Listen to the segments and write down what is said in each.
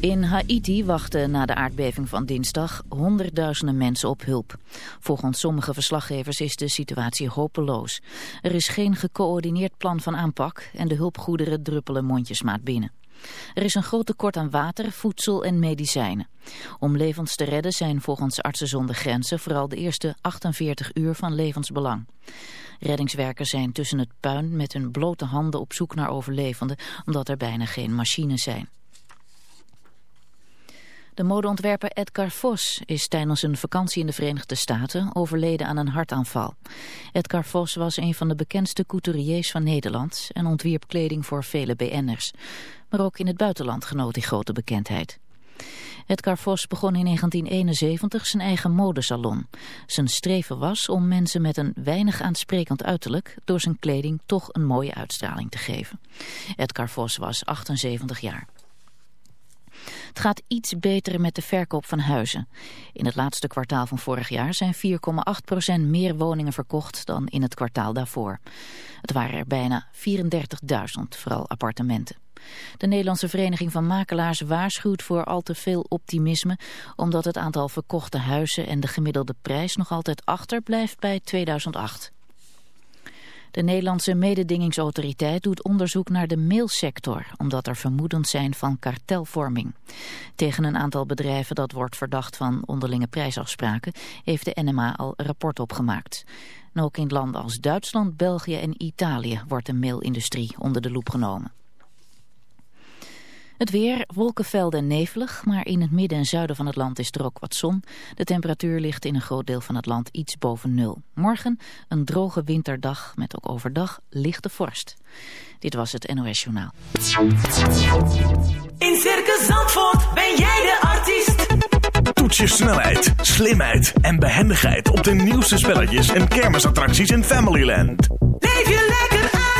In Haiti wachten na de aardbeving van dinsdag honderdduizenden mensen op hulp. Volgens sommige verslaggevers is de situatie hopeloos. Er is geen gecoördineerd plan van aanpak en de hulpgoederen druppelen mondjesmaat binnen. Er is een groot tekort aan water, voedsel en medicijnen. Om levens te redden zijn volgens Artsen zonder Grenzen vooral de eerste 48 uur van levensbelang. Reddingswerkers zijn tussen het puin met hun blote handen op zoek naar overlevenden omdat er bijna geen machines zijn. De modeontwerper Edgar Vos is tijdens een vakantie in de Verenigde Staten overleden aan een hartaanval. Edgar Vos was een van de bekendste couturiers van Nederland en ontwierp kleding voor vele BN'ers. Maar ook in het buitenland genoot hij grote bekendheid. Edgar Vos begon in 1971 zijn eigen modesalon. Zijn streven was om mensen met een weinig aansprekend uiterlijk door zijn kleding toch een mooie uitstraling te geven. Edgar Vos was 78 jaar. Het gaat iets beter met de verkoop van huizen. In het laatste kwartaal van vorig jaar zijn 4,8% meer woningen verkocht dan in het kwartaal daarvoor. Het waren er bijna 34.000, vooral appartementen. De Nederlandse Vereniging van Makelaars waarschuwt voor al te veel optimisme... omdat het aantal verkochte huizen en de gemiddelde prijs nog altijd achterblijft bij 2008. De Nederlandse mededingingsautoriteit doet onderzoek naar de mailsector, omdat er vermoedens zijn van kartelvorming. Tegen een aantal bedrijven dat wordt verdacht van onderlinge prijsafspraken, heeft de NMA al rapport opgemaakt. Ook in landen als Duitsland, België en Italië wordt de mailindustrie onder de loep genomen. Het weer, wolkenvelden en nevelig, maar in het midden en zuiden van het land is er ook wat zon. De temperatuur ligt in een groot deel van het land iets boven nul. Morgen een droge winterdag met ook overdag lichte vorst. Dit was het NOS Journaal. In Circus Zandvoort ben jij de artiest. Toets je snelheid, slimheid en behendigheid op de nieuwste spelletjes en kermisattracties in Familyland. Leef je lekker uit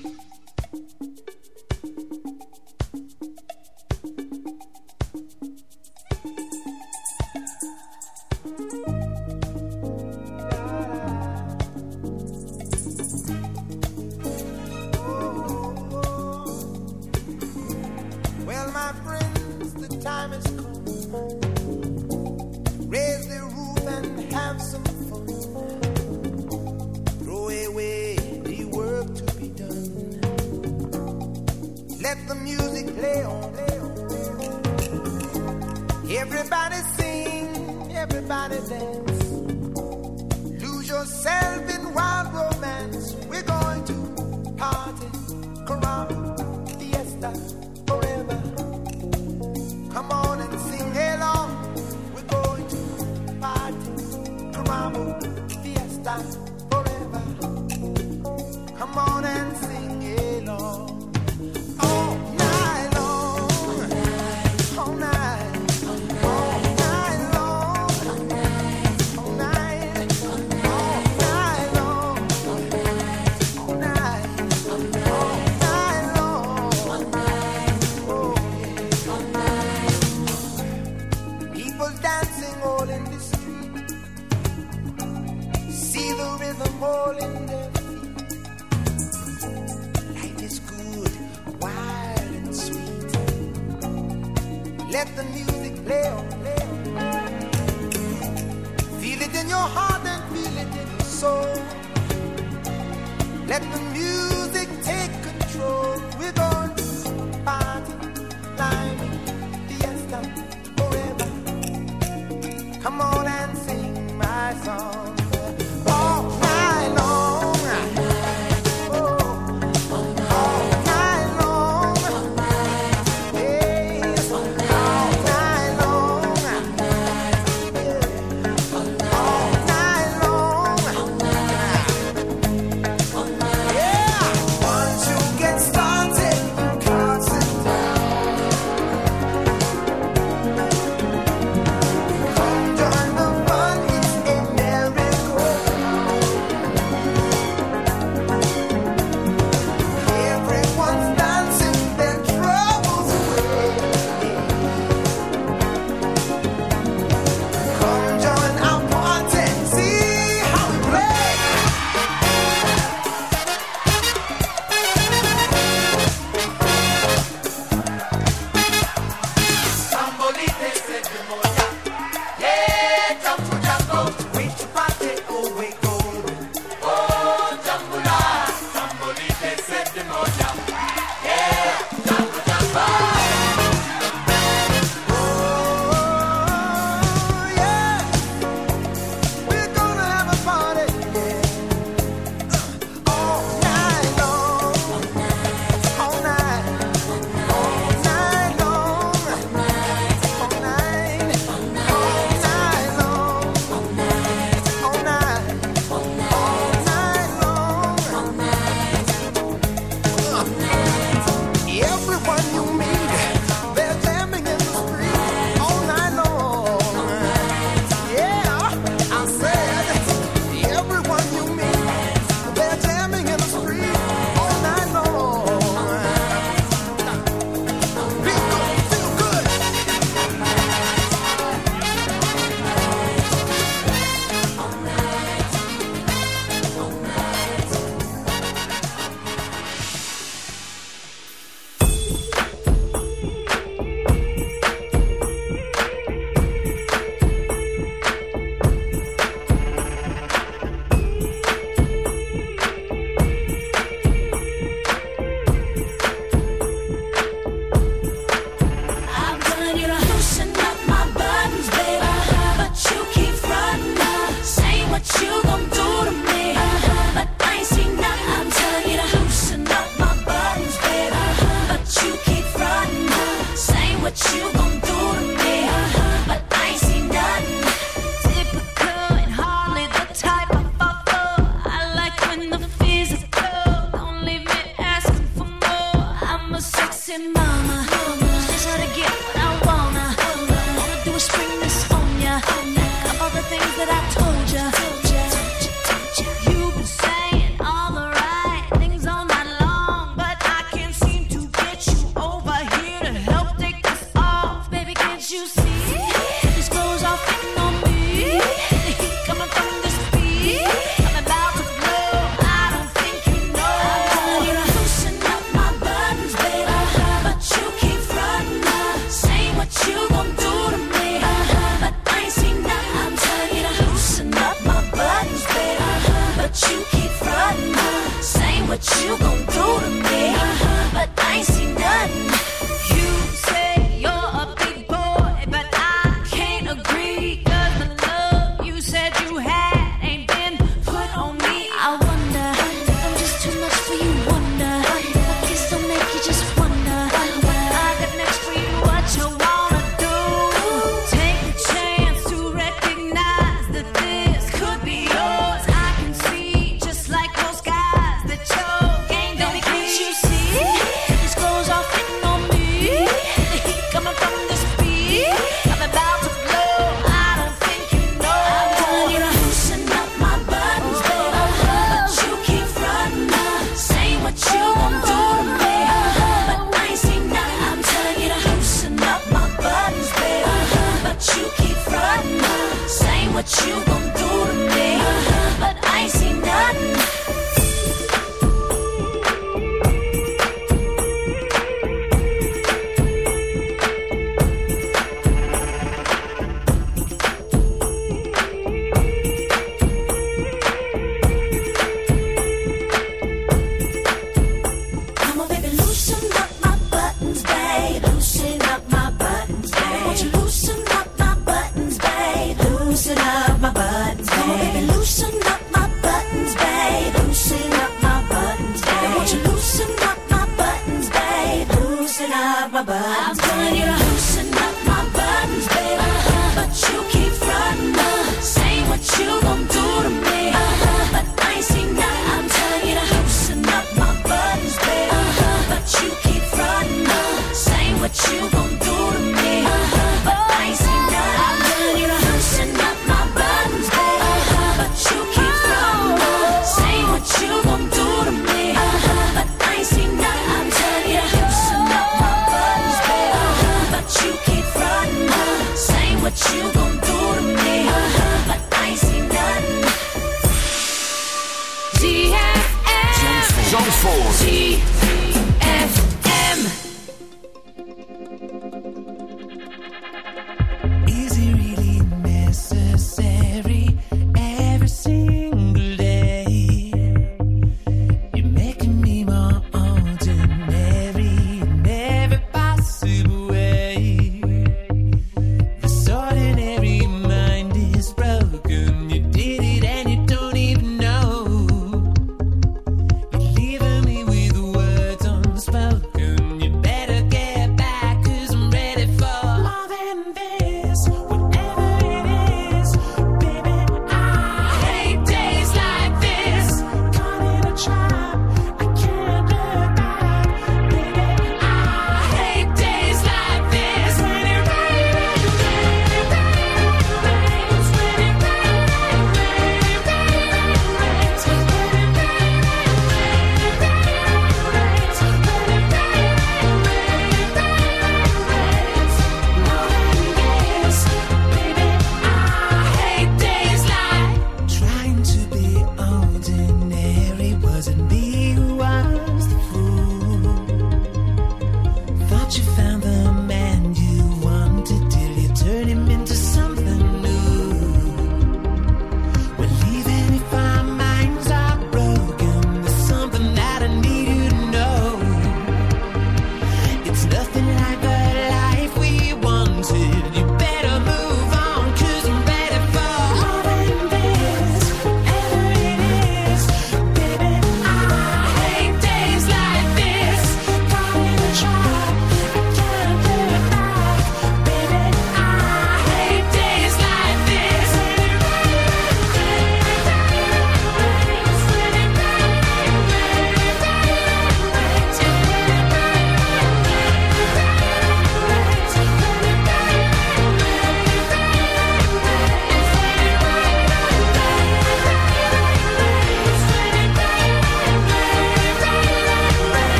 See.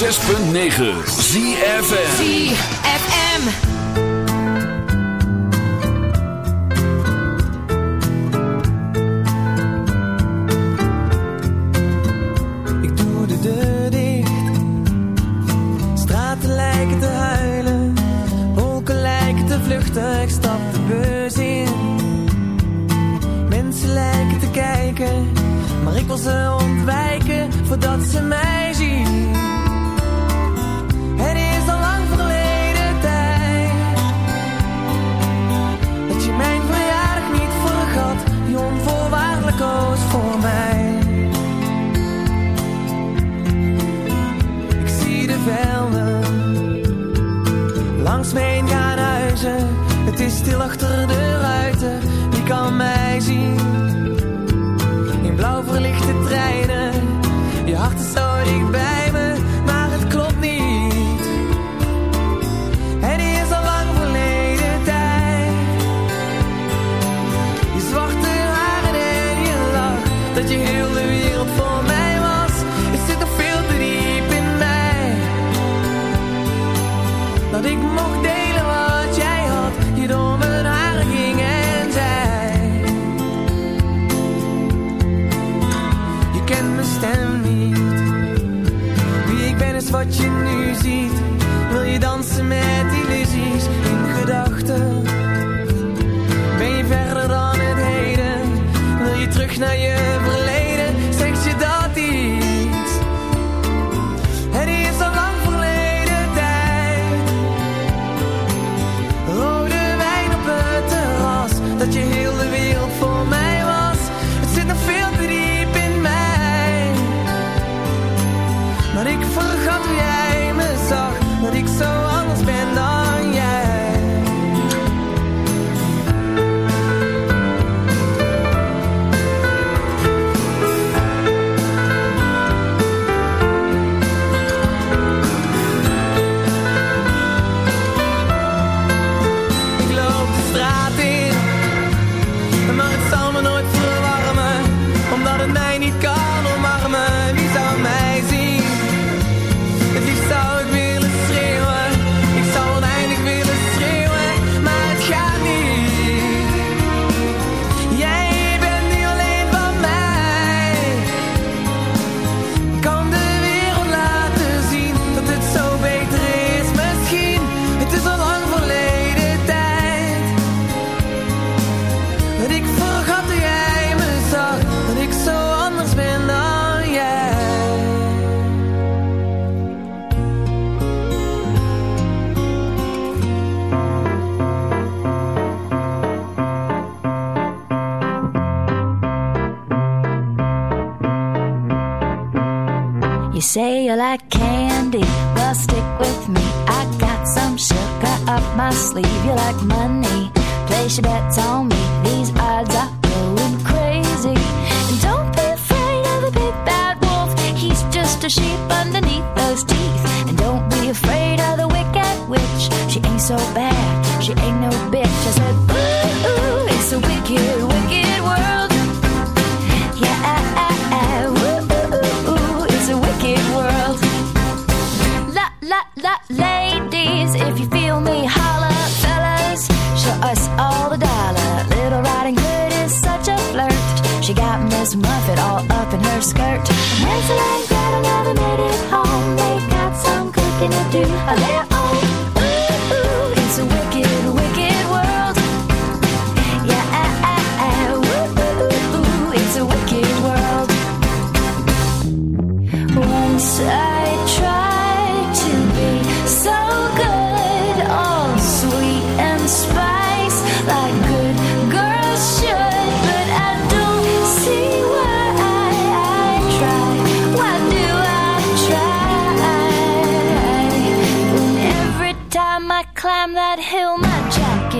106.9 ZFN leave you like money. Place your bets on me.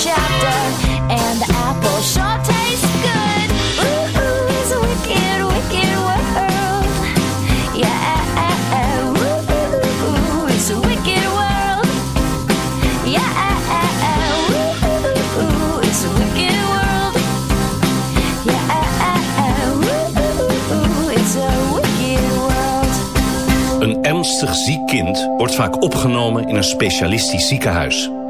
chapter, and the apple sure tastes good. Ooh, ooh, it's a wicked, wicked world. Yeah, ooh, ooh, it's a wicked world. Yeah, ooh, ooh, it's a wicked world. Yeah, ooh, ooh, it's a wicked world. Een ernstig ziek kind wordt vaak opgenomen in een specialistisch ziekenhuis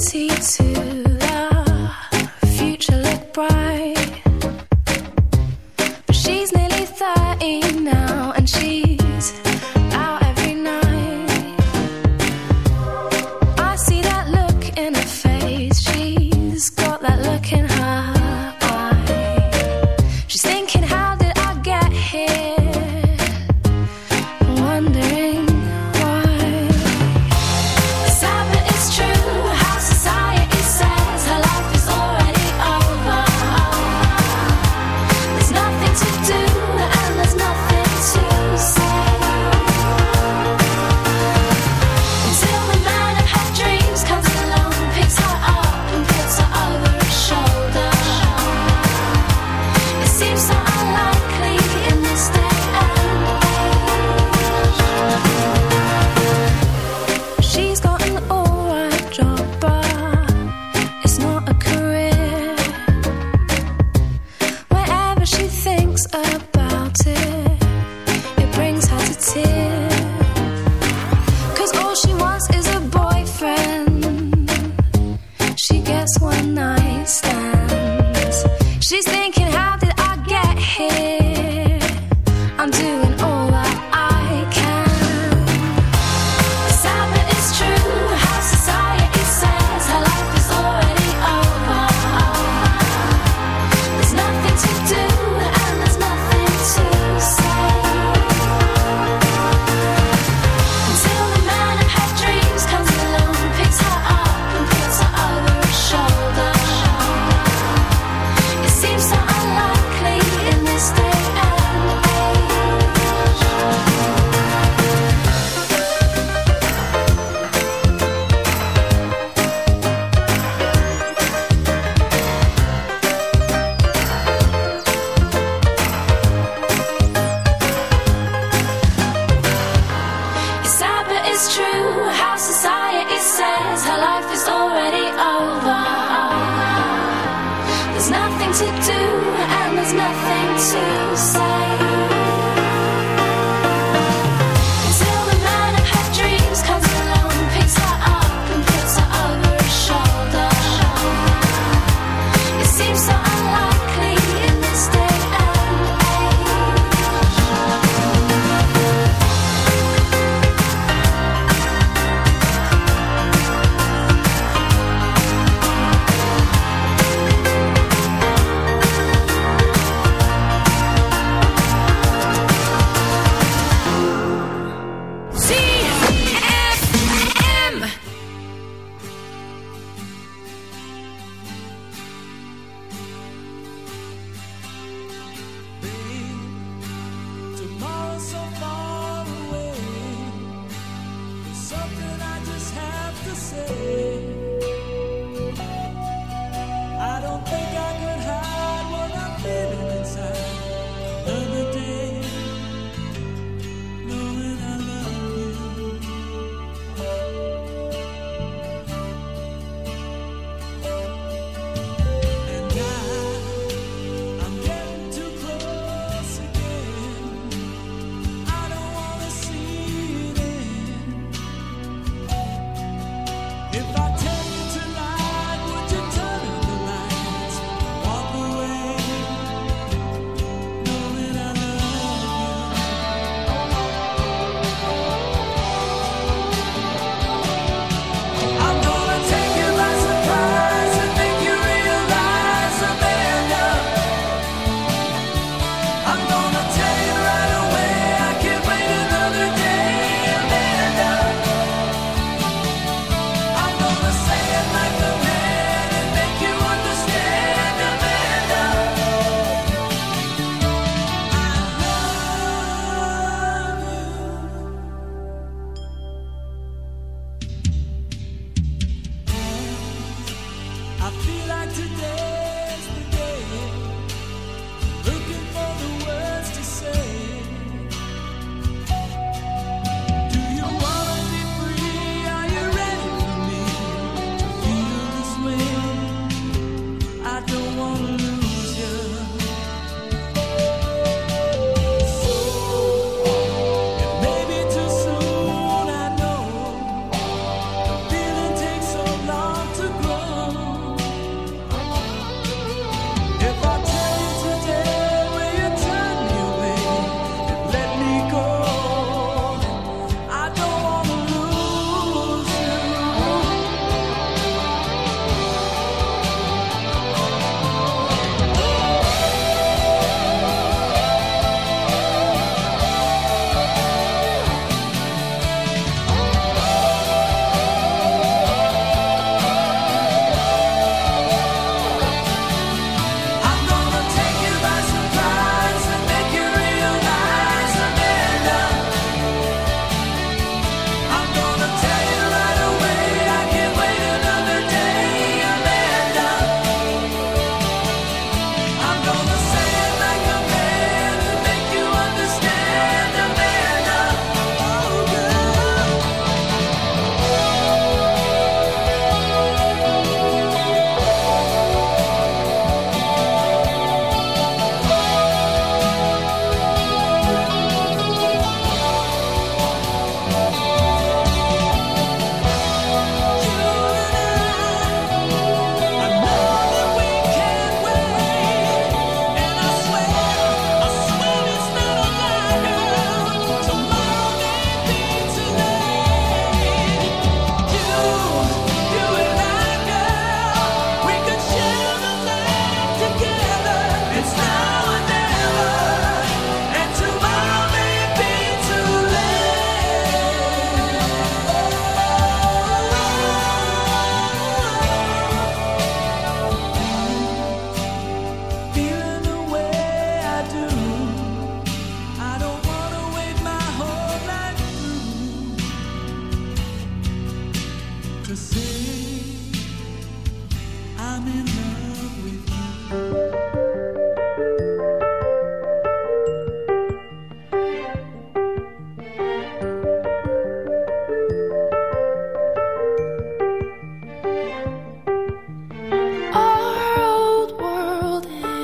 Twenty-two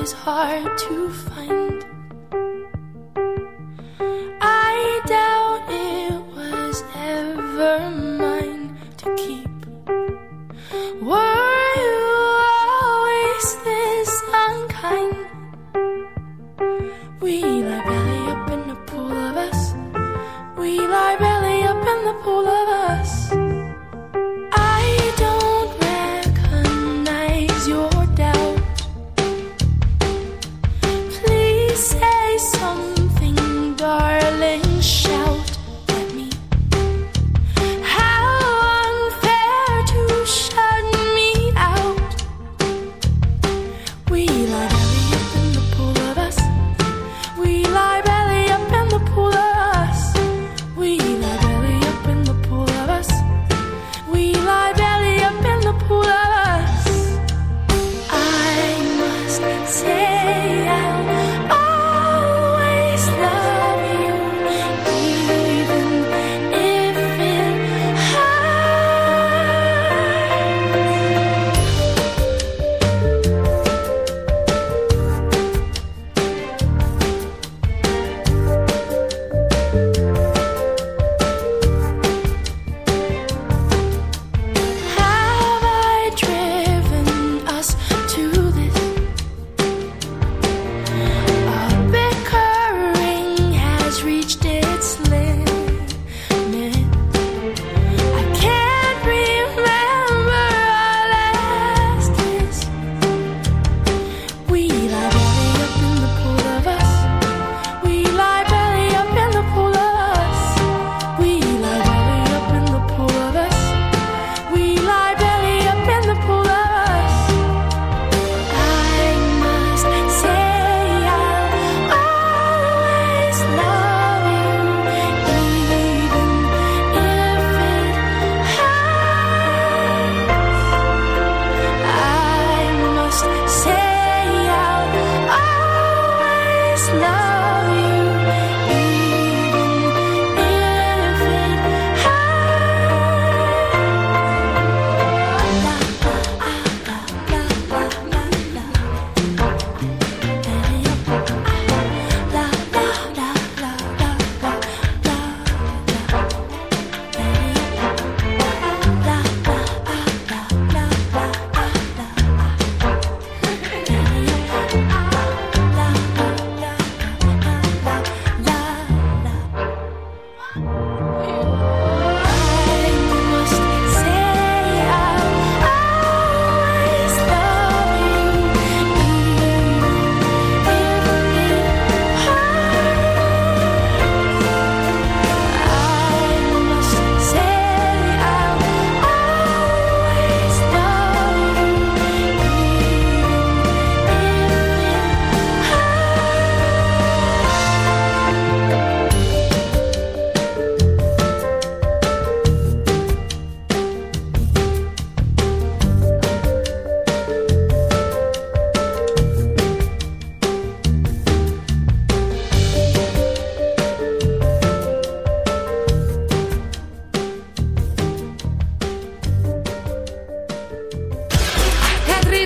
It's hard to find.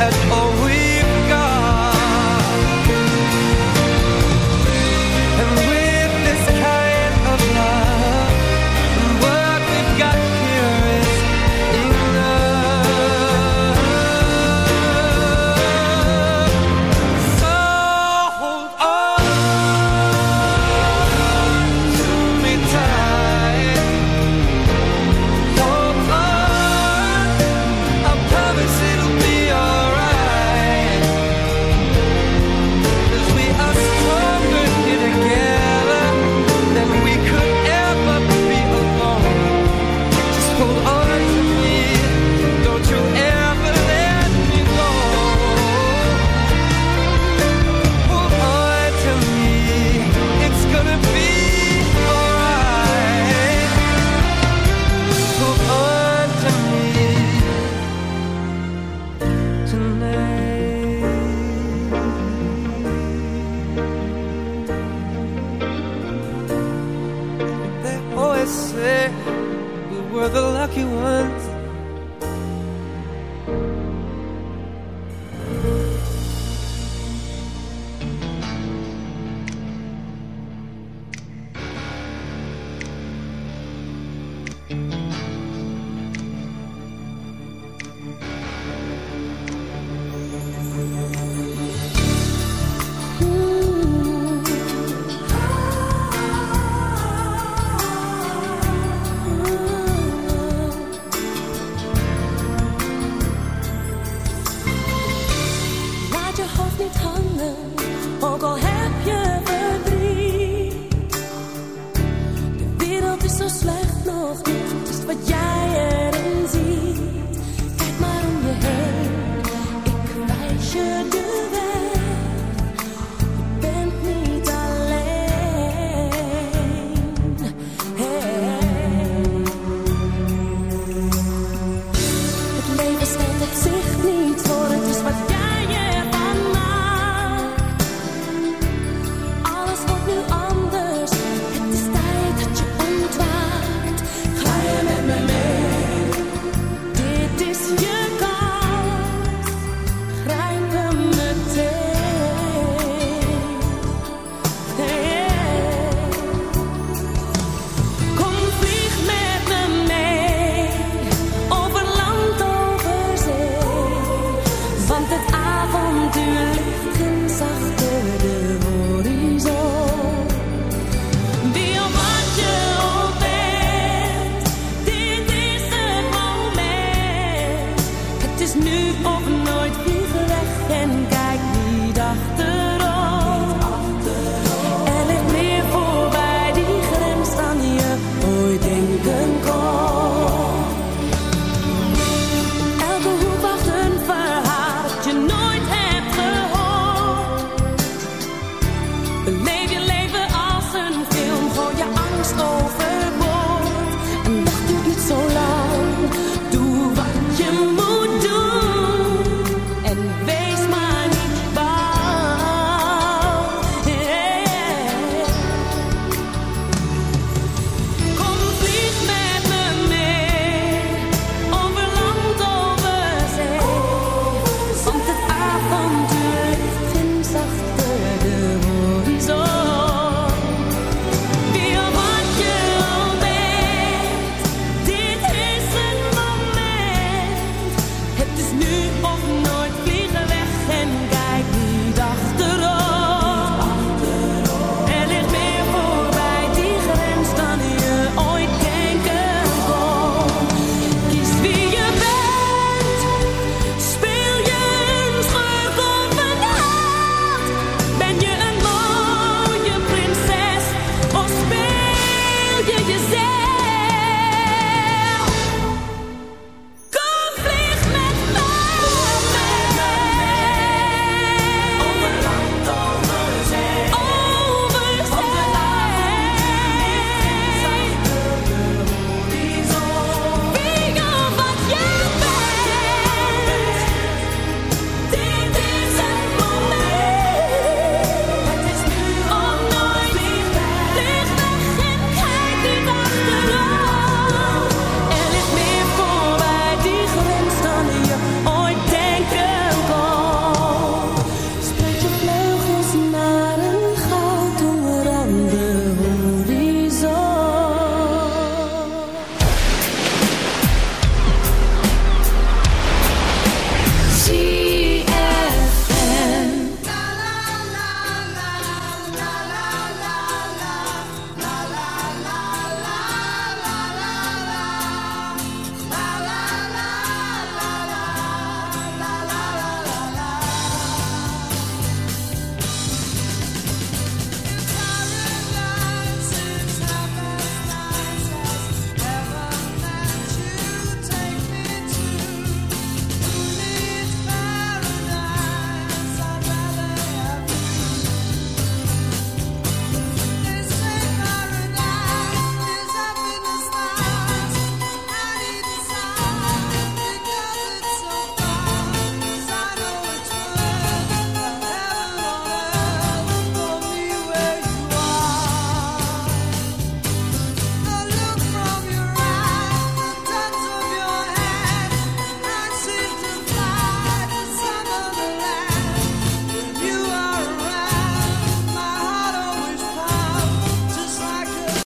At all